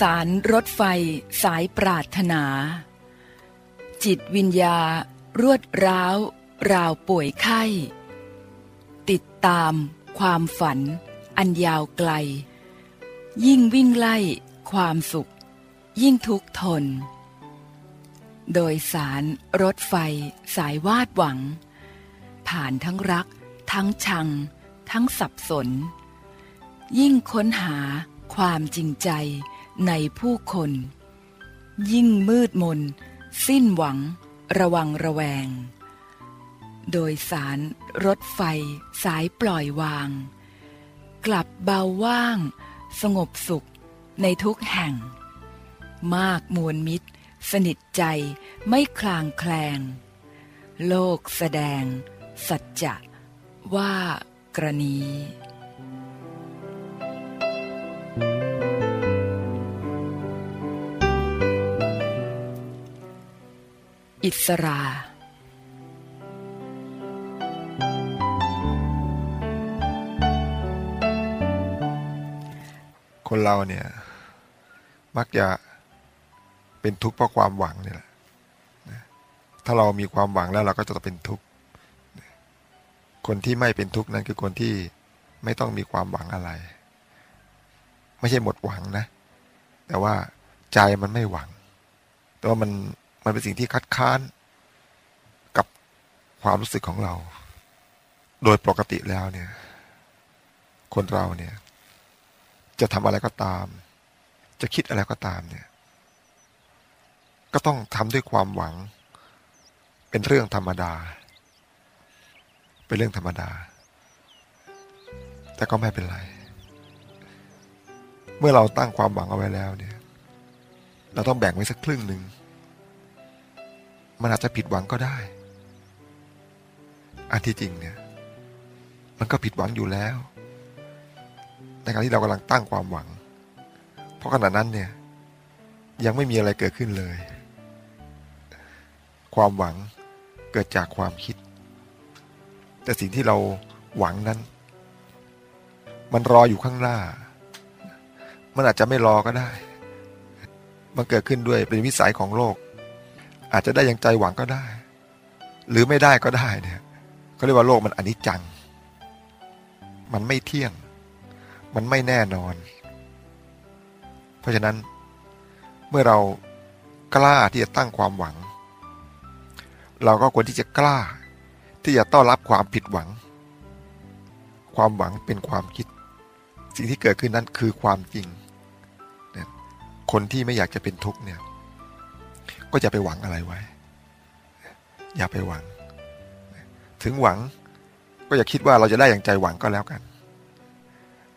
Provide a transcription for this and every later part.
สารรถไฟสายปรารถนา จิตวิญญา รวดร้าว ราวป่วยไข้ ติดตาม ความฝัน อันยาวไกล ยิ่งวิ่งไล่ ความสุข ยิ่งทุกทน โดยสารรถไฟสายวาดหวัง ผ่านทั้งรัก ทั้งชัง ทั้งสับสน ยิ่งค้นหาความจริงใจ ในผู้คน ยิ่งมืดมน สิ้นหวัง ระวังระแวง โดยสารรถไฟสายปล่อยวาง กลับเบาว่าง สงบสุขในทุกแห่ง มากมวลมิตร สนิทใจไม่คลางแคลง โลกแสดง สัจจะว่ากรณี อิสราคนเราเนี่ยมักจะเป็นทุกข์เพราะความหวังเนี่ยแหละถ้าเรามีความหวังแล้วเราก็จะเป็นทุกข์ คนที่ไม่เป็นทุกข์นั้นคือคนที่ไม่ต้องมีความหวังอะไร ไม่ใช่หมดหวังนะ แต่ว่าใจมันไม่หวัง แต่ว่ามัน มันเป็นสิ่งที่คัดค้านกับความรู้สึกของเรา โดยปกติแล้วเนี่ย คนเราเนี่ย จะทำอะไรก็ตาม จะคิดอะไรก็ตามเนี่ย ก็ต้องทำด้วยความหวัง เป็นเรื่องธรรมดา เป็นเรื่องธรรมดา แต่ก็ไม่เป็นไร เมื่อเราตั้งความหวังเอาไว้แล้วเนี่ย เราต้องแบ่งไว้สักครึ่งหนึ่ง มันอาจจะผิดหวังก็ได้ อันที่จริงเนี่ย มันก็ผิดหวังอยู่แล้ว ในการที่เรากำลังตั้งความหวัง เพราะขณะนั้นเนี่ย ยังไม่มีอะไรเกิดขึ้นเลย ความหวังเกิดจากความคิด แต่สิ่งที่เราหวังนั้น มันรออยู่ข้างหน้า มันอาจจะไม่รอก็ได้ มันเกิดขึ้นด้วยเป็นวิสัยของโลก อาจจะได้อย่างใจหวังก็ได้ หรือไม่ได้ก็ได้เนี่ยเขาเรียกว่าโลกมันอนิจจัง มันไม่เที่ยง มันไม่แน่นอน เพราะฉะนั้นเมื่อเรากล้าที่จะตั้งความหวัง เราก็ควรที่จะกล้า ที่จะต้อนรับความผิดหวัง ความหวังเป็นความคิด สิ่งที่เกิดขึ้นนั้นคือความจริง คนที่ไม่อยากจะเป็นทุกข์เนี่ย ก็จะไปหวังอะไรไว้ อย่าไปหวัง ถึงหวังก็อย่าคิดว่าเราจะได้อย่างใจหวังก็แล้วกัน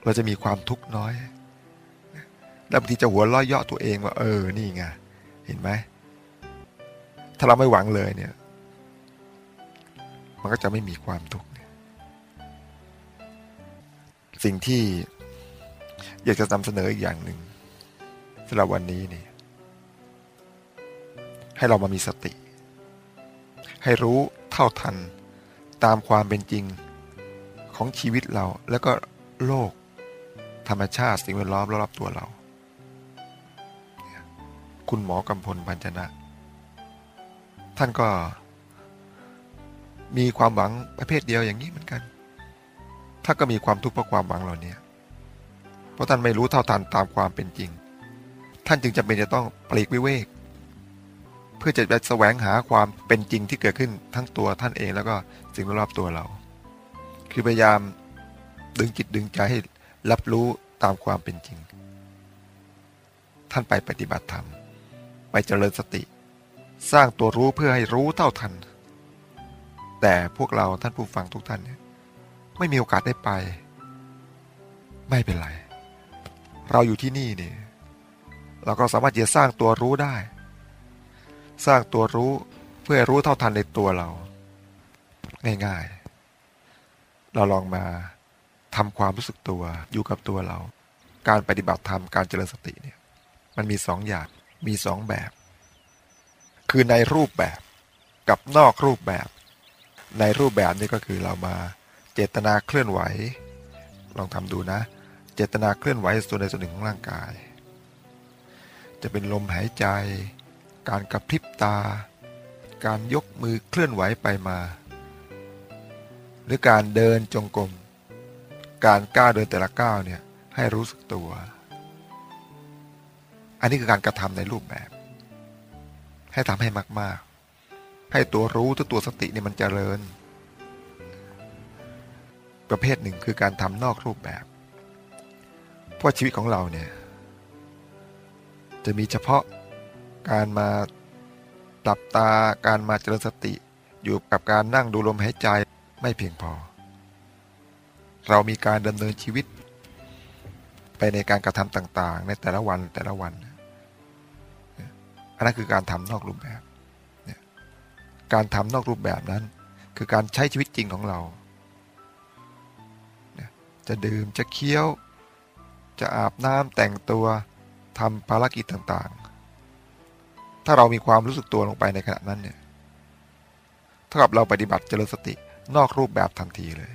เราจะมีความทุกข์น้อยแล้วบางทีจะหัวล้อเยาะตัวเองว่า เออ นี่ไง เห็นไหม ถ้าเราไม่หวังเลยเนี่ย มันก็จะไม่มีความทุกข์สิ่งที่อยากจะนำเสนออีกอย่างหนึ่งสำหรับวันนี้นี่ ให้เรามามีสติ ให้รู้เท่าทันตามความเป็นจริงของชีวิตเราแล้วก็โลก ธรรมชาติสิ่งแวดล้อมรอบตัวเรา คุณหมอกำพลปัญจนะ ท่านก็มีความหวังประเภทเดียวอย่างนี้เหมือนกัน ถ้าก็มีความทุกข์เพราะความหวังเหล่านี้เพราะท่านไม่รู้เท่าทันตามความเป็นจริง ท่านจึงจำเป็นจะต้องปลีกวิเวก พื่อจะไปแสวงหาความเป็นจริงที่เกิดขึ้นทั้งตัวท่านเองแล้วก็สิ่งรอบตัวเรา คือพยายามดึงจิตดึงใจให้รับรู้ตามความเป็นจริง ท่านไปปฏิบัติธรรม ไปเจริญสติ สร้างตัวรู้เพื่อให้รู้เท่าทัน แต่พวกเราท่านผู้ฟังทุกท่านเนี่ยไม่มีโอกาสได้ไป ไม่เป็นไร เราอยู่ที่นี่เนี่ยเราก็สามารถจะสร้างตัวรู้ได้ สร้างตัวรู้เพื่อรู้เท่าทันในตัวเรา ง่ายๆ เราลองมาทำความรู้สึกตัวอยู่กับตัวเรา การปฏิบัติธรรมการเจริญสติเนี่ยมันมีสองอย่างมีสองแบบ คือในรูปแบบกับนอกรูปแบบ ในรูปแบบนี่ก็คือเรามาเจตนาเคลื่อนไหว ลองทำดูนะ เจตนาเคลื่อนไหวส่วนใดส่วนหนึ่งของร่างกาย จะเป็นลมหายใจ การกระพริบตา การยกมือเคลื่อนไหวไปมา หรือการเดินจงกรม การก้าวเดินแต่ละก้าวเนี่ยให้รู้สึกตัว อันนี้คือการกระทำในรูปแบบ ให้ทำให้มาก ๆ ให้ตัวรู้ตัวตัวสติเนี่ยมันเจริญ ประเภทหนึ่งคือการทำนอกรูปแบบ เพราะชีวิตของเราเนี่ยจะมีเฉพาะ การมาหลับตาการมาเจริญสติ อยู่กับการนั่งดูลมหายใจไม่เพียงพอ เรามีการดำเนินชีวิต ไปในการกระทำต่างๆ ในแต่ละวันแต่ละวันอันนั้นคือการทำนอกรูปแบบการทำนอกรูปแบบนั้น คือการใช้ชีวิตจริงของเราจะดื่มจะเคี้ยว จะอาบน้ำแต่งตัวทำภารกิจต่างๆ ถ้าเรามีความรู้สึกตัวลงไปในขณะนั้นเนี่ยเท่ากับเราปฏิบัติเจริญสตินอกรูปแบบทันทีเลย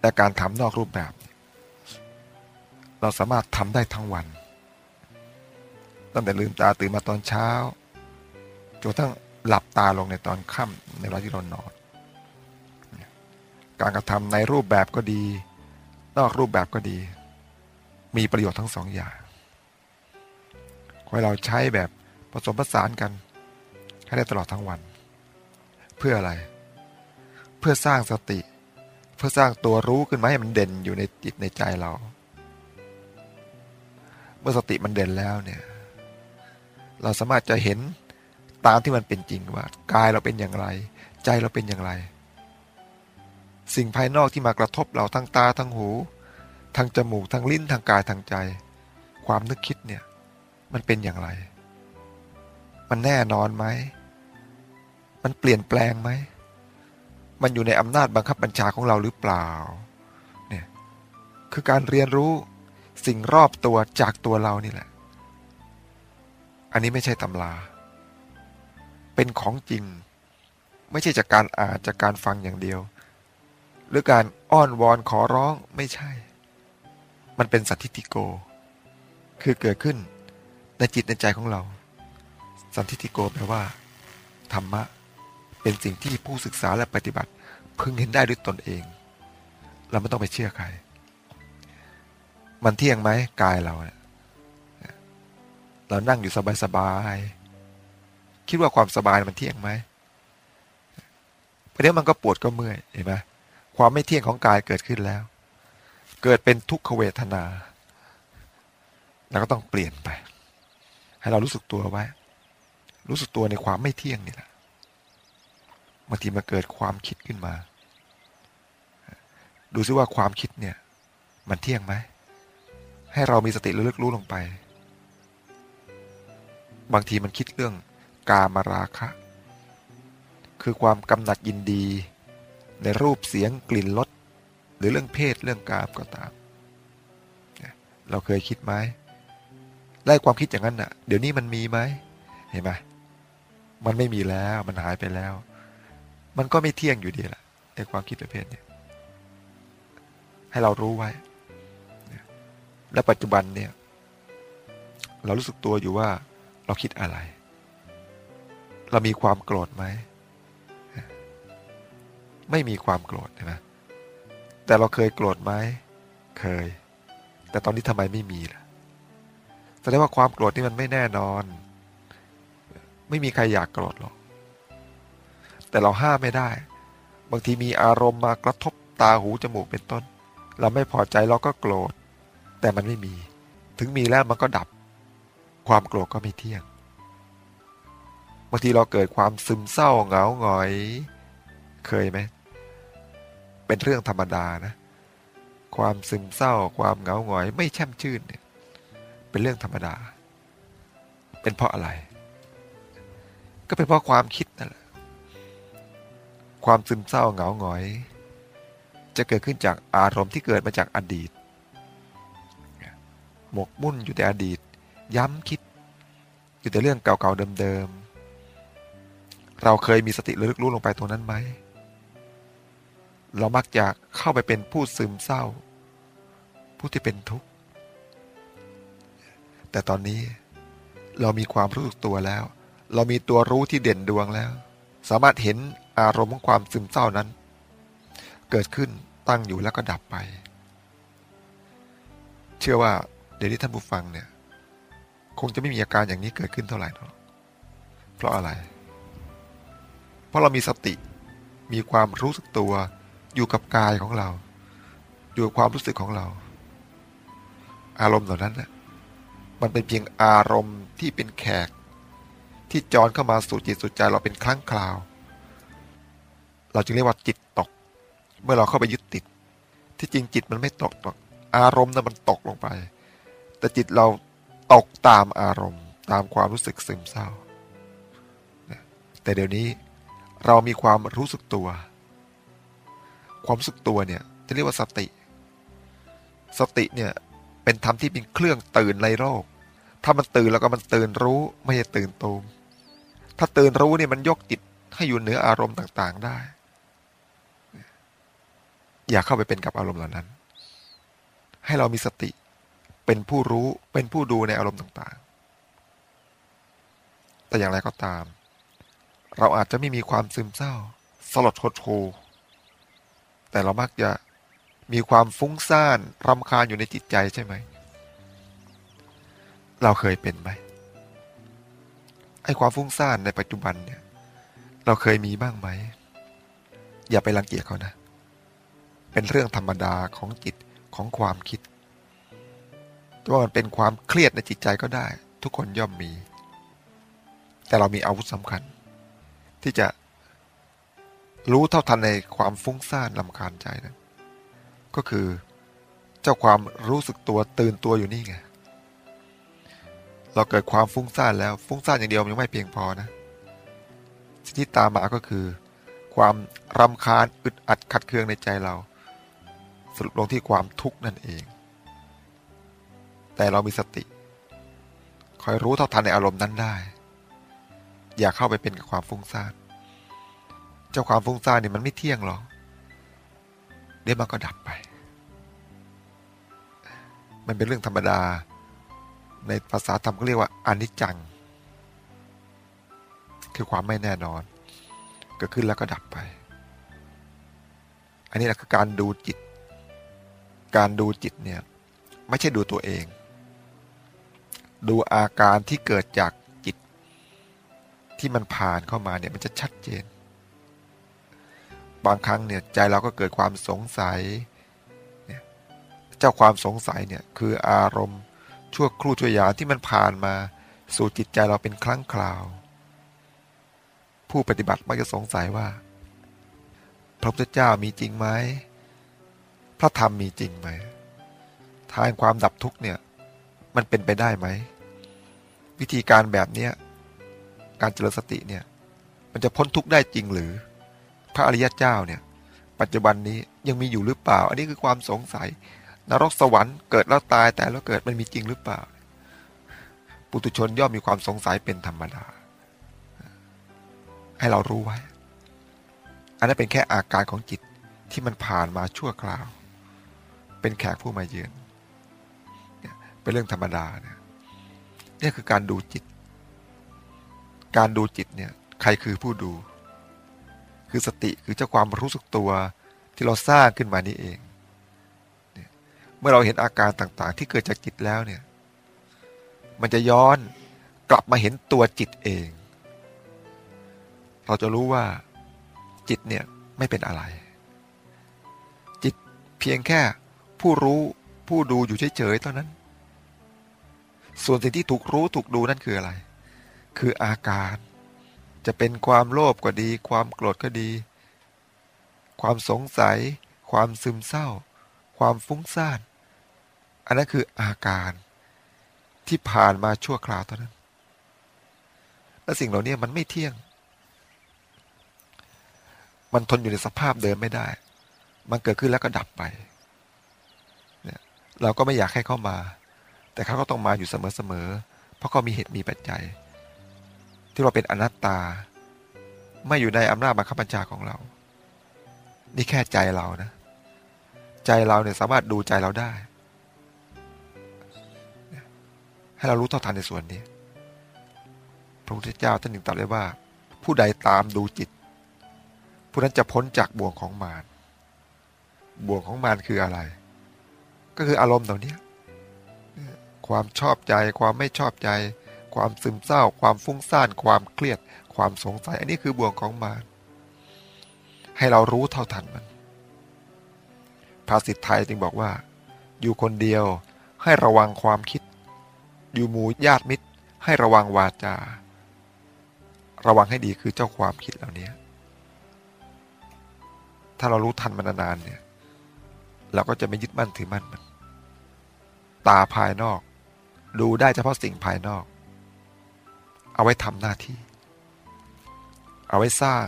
และการทำนอกรูปแบบ เราสามารถทำได้ทั้งวัน ตั้งแต่ลืมตาตื่นมาตอนเช้าจนกระทั่งหลับตาลงในตอนค่ำในเวลาที่เรานอน การกระทำในรูปแบบก็ดี นอกรูปแบบก็ดี มีประโยชน์ทั้งสองอย่าง ให้เราใช้แบบผสมผสานกัน ให้ได้ตลอดทั้งวัน เพื่ออะไร เพื่อสร้างสติ เพื่อสร้างตัวรู้ขึ้นมาให้มันเด่นอยู่ในจิตในใจเรา เมื่อสติมันเด่นแล้วเนี่ย เราสามารถจะเห็นตามที่มันเป็นจริงว่ากายเราเป็นอย่างไร ใจเราเป็นอย่างไร สิ่งภายนอกที่มากระทบเราทั้งตาทั้งหูทางจมูกทางลิ้นทางกายทางใจ ความนึกคิดเนี่ย มันเป็นอย่างไร มันแน่นอนไหม มันเปลี่ยนแปลงไหม มันอยู่ในอำนาจบังคับบัญชาของเราหรือเปล่า เนี่ย คือการเรียนรู้สิ่งรอบตัวจากตัวเรานี่แหละ อันนี้ไม่ใช่ตำรา เป็นของจริง ไม่ใช่จากการอ่านจากการฟังอย่างเดียว หรือการอ้อนวอนขอร้องไม่ใช่ มันเป็นสันทิติโก คือเกิดขึ้น ในจิตในใจของเรา สันทิติโกแปลว่า ธรรมะ เป็นสิ่งที่ผู้ศึกษาและปฏิบัติ พึงเห็นได้ด้วยตนเอง เราไม่ต้องไปเชื่อใคร มันเที่ยงไหมกายเราเนี่ยเรานั่งอยู่สบายๆคิดว่าความสบายมันเที่ยงไหมประเดี๋ยวมันก็ปวดก็เมื่อยเห็นไหมความไม่เที่ยงของกายเกิดขึ้นแล้ว เกิดเป็นทุกขเวทนาเราก็ต้องเปลี่ยนไป ให้เรารู้สึกตัวไว้ รู้สึกตัวในความไม่เที่ยงนี่แหละบางทีมาเกิดความคิดขึ้นมา ดูซิว่าความคิดเนี่ย มันเที่ยงไหม ให้เรามีสติระลึกรู้ลงไป บางทีมันคิดเรื่องกามราคะ คือความกำหนัดยินดี ในรูปเสียงกลิ่นรสหรือเรื่องเพศเรื่องกามก็ตาม เราเคยคิดไหม ไล่ความคิดอย่างนั้นน่ะ เดี๋ยวนี้มันมีไหมเห็นไหมมันไม่มีแล้วมันหายไปแล้ว มันก็ไม่เที่ยงอยู่ดีแหละไอ้ความคิดประเภทนี้ให้เรารู้ไว้ และปัจจุบันเนี่ย เรารู้สึกตัวอยู่ว่าเราคิดอะไร เรามีความโกรธไหม ไม่มีความโกรธใช่ไหมแต่เราเคยโกรธไหม เคย แต่ตอนนี้ทำไมไม่มีล่ะ แสดงว่าความโกรธนี่มันไม่แน่นอน ไม่มีใครอยากโกรธหรอก แต่เราห้ามไม่ได้ บางทีมีอารมณ์มากระทบตาหูจมูกเป็นต้น เราไม่พอใจเราก็โกรธ แต่มันไม่มี ถึงมีแล้วมันก็ดับ ความโกรธก็ไม่เที่ยง บางทีเราเกิดความซึมเศร้าเหงาหงอย เคยไหม เป็นเรื่องธรรมดานะ ความซึมเศร้า ความเหงาหงอย ไม่แช่มชื่นเนี่ย เป็นเรื่องธรรมดา เป็นเพราะอะไร ก็เป็นเพราะความคิดนั่นแหละ ความซึมเศร้าเหงาหงอย จะเกิดขึ้นจากอารมณ์ที่เกิดมาจากอดีต หมกมุ่นอยู่แต่อดีต ย้ำคิด อยู่แต่เรื่องเก่าๆเดิมๆ เราเคยมีสติระลึกรู้ลงไปตรงนั้นไหม เรามักจะเข้าไปเป็นผู้ซึมเศร้า ผู้ที่เป็นทุกข์ แต่ตอนนี้เรามีความรู้สึกตัวแล้ว เรามีตัวรู้ที่เด่นดวงแล้ว สามารถเห็นอารมณ์ของความซึมเศร้านั้น เกิดขึ้นตั้งอยู่แล้วก็ดับไป เชื่อว่าเดี๋ยวนี้ท่านผู้ฟังเนี่ย คงจะไม่มีอาการอย่างนี้เกิดขึ้นเท่าไหร่หรอกเพราะอะไร เพราะเรามีสติ มีความรู้สึกตัว อยู่กับกายของเรา อยู่กับความรู้สึกของเรา อารมณ์เหล่านั้นนะ มันเป็นเพียงอารมณ์ที่เป็นแขก ที่จรเข้ามาสู่จิตสู่ใจเราเป็นครั้งคราว เราจึงเรียกว่าจิตตก เมื่อเราเข้าไปยึดติด ที่จริงจิตมันไม่ตกหรอกอารมณ์นั้นมันตกลงไป แต่จิตเราตกตามอารมณ์ตามความรู้สึกซึมเศร้า แต่เดี๋ยวนี้เรามีความรู้สึกตัว ความรู้สึกตัวเนี่ยจะเรียกว่าสติ สติเนี่ยเป็นธรรมที่เป็นเครื่องตื่นในโลก ถ้ามันตื่นแล้วก็มันตื่นรู้ไม่ใช่ตื่นตูม ถ้าตื่นรู้เนี่ยมันยกจิตให้อยู่เหนืออารมณ์ต่างๆได้ อย่าเข้าไปเป็นกับอารมณ์เหล่านั้น ให้เรามีสติ เป็นผู้รู้เป็นผู้ดูในอารมณ์ต่างๆ แต่อย่างไรก็ตาม เราอาจจะไม่มีความซึมเศร้า สลดโหดโแต่เรามักจะมีความฟุ้งซ่านรำคาญอยู่ในจิตใจใช่ไหม เราเคยเป็นไหมไอ้ความฟุ้งซ่านในปัจจุบันเนี่ย เราเคยมีบ้างไหม อย่าไปรังเกียจเขานะ เป็นเรื่องธรรมดาของจิตของความคิดว่ามันเป็นความเครียดในจิตใจก็ได้ ทุกคนย่อมมี แต่เรามีอาวุธสำคัญ ที่จะรู้เท่าทันในความฟุ้งซ่านลำคาญใจนะั้นก็คือ เจ้าความรู้สึกตัวตื่นตัวอยู่นี่ไง เราเกิดความฟุ้งซ่านแล้วฟุ้งซ่านอย่างเดียวมันยังไม่เพียงพอนะ สิ่งที่ตามมาก็คือ ความรำคาญอึดอัดขัดเคืองในใจเรา สรุปลงที่ความทุกข์นั่นเอง แต่เรามีสติ คอยรู้เท่าทันในอารมณ์นั้นได้ อย่าเข้าไปเป็นกับความฟุ้งซ่านเจ้าความฟุ้งซ่านนี่มันไม่เที่ยงหรอกเดี๋ยวมันก็ดับไป มันเป็นเรื่องธรรมดา ในภาษาธรรมก็เรียกว่าอนิจจัง คือความไม่แน่นอน เกิดขึ้นแล้วก็ดับไป อันนี้แหละคือการดูจิต การดูจิตเนี่ย ไม่ใช่ดูตัวเอง ดูอาการที่เกิดจากจิต ที่มันผ่านเข้ามาเนี่ยมันจะชัดเจน บางครั้งเนี่ยใจเราก็เกิดความสงสัย เจ้าความสงสัยเนี่ยคืออารมณ์ ชั่วครู่ชั่วยามที่มันผ่านมาสู่จิตใจเราเป็นครั้งคราว ผู้ปฏิบัติมักจะสงสัยว่า พระพุทธเจ้ามีจริงไหมพระธรรมมีจริงไหมทางความดับทุกเนี่ย มันเป็นไปได้ไหม วิธีการแบบเนี้ยการเจริญสติเนี่ย มันจะพ้นทุกได้จริงหรือ พระอริยเจ้าเนี่ย ปัจจุบันนี้ยังมีอยู่หรือเปล่า อันนี้คือความสงสัย นรกสวรรค์เกิดแล้วตายแต่แล้วเกิดมันมีจริงหรือเปล่า ปุถุชนย่อมมีความสงสัยเป็นธรรมดา ให้เรารู้ไว้ อันนั้นเป็นแค่อาการของจิตที่มันผ่านมาชั่วคราว เป็นแขกผู้มาเยือน เป็นเรื่องธรรมดาเนี่ยนี่คือการดูจิต การดูจิตเนี่ย ใครคือผู้ดู คือสติคือเจ้าความรู้สึกตัวที่เราสร้างขึ้นมานี้เอง เมื่อเราเห็นอาการต่างๆ ที่เกิดจากจิตแล้วเนี่ย มันจะย้อนกลับมาเห็นตัวจิตเอง เราจะรู้ว่าจิตเนี่ยไม่เป็นอะไร จิตเพียงแค่ผู้รู้ผู้ดูอยู่เฉยๆเท่านั้น ส่วนสิ่งที่ถูกรู้ถูกดูนั่นคืออะไร คืออาการ จะเป็นความโลภก็ดี ความโกรธก็ดี ความสงสัย ความซึมเศร้า ความฟุ้งซ่าน อันนั้นคืออาการที่ผ่านมาชั่วคราวเท่านั้น และสิ่งเหล่านี้มันไม่เที่ยง มันทนอยู่ในสภาพเดิมไม่ได้ มันเกิดขึ้นแล้วก็ดับไปเนี่ยเราก็ไม่อยากให้เข้ามา แต่เขาก็ต้องมาอยู่เสมอๆ เพราะเขามีเหตุมีปัจจัย ที่เราเป็นอนัตตา ไม่อยู่ในอำนาจบังคับบัญชาของเรา นี่แค่ใจเรานะ ใจเราเนี่ยสามารถดูใจเราได้ ให้เรารู้เท่าทันในส่วนนี้ พระพุทธเจ้าท่านถึงตรัสไว้ว่า ผู้ใดตามดูจิต ผู้นั้นจะพ้นจากบ่วงของมารบ่วงของมารคืออะไร ก็คืออารมณ์เหล่านี้ความชอบใจ ความไม่ชอบใจ ความซึมเศร้า ความฟุ้งซ่าน ความเครียด ความสงสัย อันนี้คือบ่วงของมารให้เรารู้เท่าทันมัน ภาษิตไทยจึงบอกว่า อยู่คนเดียวให้ระวังความคิด อยู่หมู่ญาติมิตร ให้ระวังวาจา ระวังให้ดีคือเจ้าความคิดเหล่านี้ถ้าเรารู้ทันมันนานๆเนี่ย เราก็จะไม่ยึดมั่นถือมั่นมัน ตาภายนอก ดูได้เฉพาะสิ่งภายนอก เอาไว้ทำหน้าที่ เอาไว้สร้าง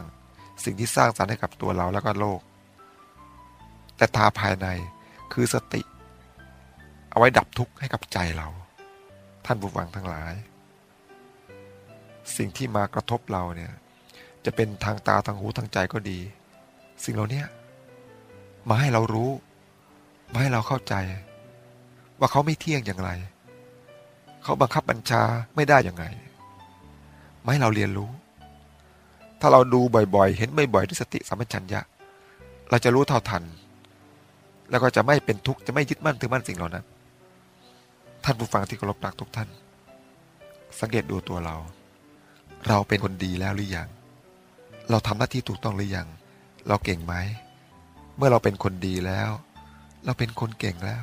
สิ่งที่สร้างสรรค์ให้กับตัวเราแล้วก็โลก แต่ตาภายในคือสติ เอาไว้ดับทุกข์ให้กับใจเรา ท่านผู้ฟังทั้งหลาย สิ่งที่มากระทบเราเนี่ย จะเป็นทางตาทางหูทางใจก็ดี สิ่งเหล่านี้มาให้เรารู้ มาให้เราเข้าใจ ว่าเขาไม่เที่ยงอย่างไร เขาบังคับบัญชาไม่ได้อย่างไรมาให้เราเรียนรู้ ถ้าเราดูบ่อยๆ เห็นบ่อยๆด้วยสติสัมปชัญญะ เราจะรู้เท่าทัน แล้วก็จะไม่เป็นทุกข์จะไม่ยึดมั่นถือมั่นสิ่งเหล่านั้น ท่านผู้ฟังที่เคารพรักทุกท่าน สังเกตดูตัวเรา เราเป็นคนดีแล้วหรือยัง เราทำหน้าที่ถูกต้องหรือยัง เราเก่งไหม เมื่อเราเป็นคนดีแล้ว เราเป็นคนเก่งแล้ว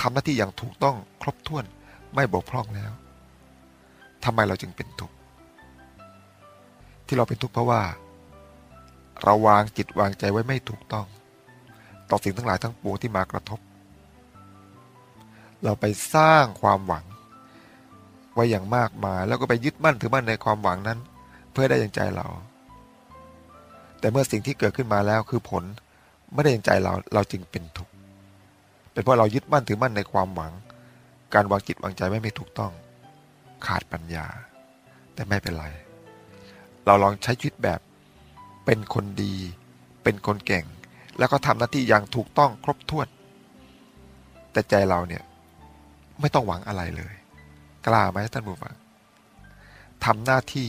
ทำหน้าที่อย่างถูกต้องครบถ้วนไม่บกพร่องแล้วทำไมเราจึงเป็นทุกข์ที่เราเป็นทุกข์เพราะว่า เราวางจิตวางใจไว้ไม่ถูกต้อง ต่อสิ่งทั้งหลายทั้งปวงที่มากระทบ เราไปสร้างความหวัง ไว้อย่างมากมายแล้วก็ไปยึดมั่นถือมั่นในความหวังนั้น เพื่อได้อย่างใจเรา แต่เมื่อสิ่งที่เกิดขึ้นมาแล้วคือผลไม่ได้อย่างใจเราเราจึงเป็นทุกข์เป็นเพราะเรายึดมั่นถือมั่นในความหวัง การวางจิตวางใจไม่ไม่ถูกต้อง ขาดปัญญา แต่ไม่เป็นไร เราลองใช้ชีวิตแบบเป็นคนดี เป็นคนเก่ง แล้วก็ทำหน้าที่อย่างถูกต้องครบถ้วน แต่ใจเราเนี่ย ไม่ต้องหวังอะไรเลย กล้าไหมท่านผู้ฟังทำหน้าที่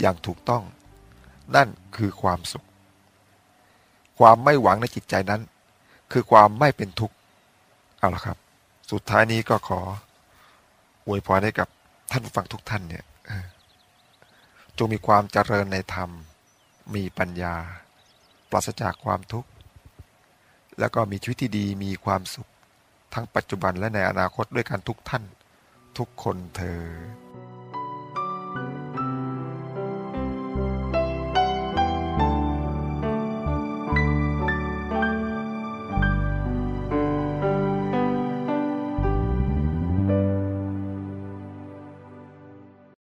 อย่างถูกต้อง นั่นคือความสุข ความไม่หวังในจิตใจนั้น คือความไม่เป็นทุกข์เอาละครับ สุดท้ายนี้ก็ขออวยพรให้กับท่านผู้ฟังทุกท่านเนี่ยจงมีความเจริญในธรรม มีปัญญา ปราศจากความทุกข์ แล้วก็มีชีวิตที่ดีมีความสุข ทั้งปัจจุบันและในอนาคตด้วยกันทุกท่าน ทุกคนเธอ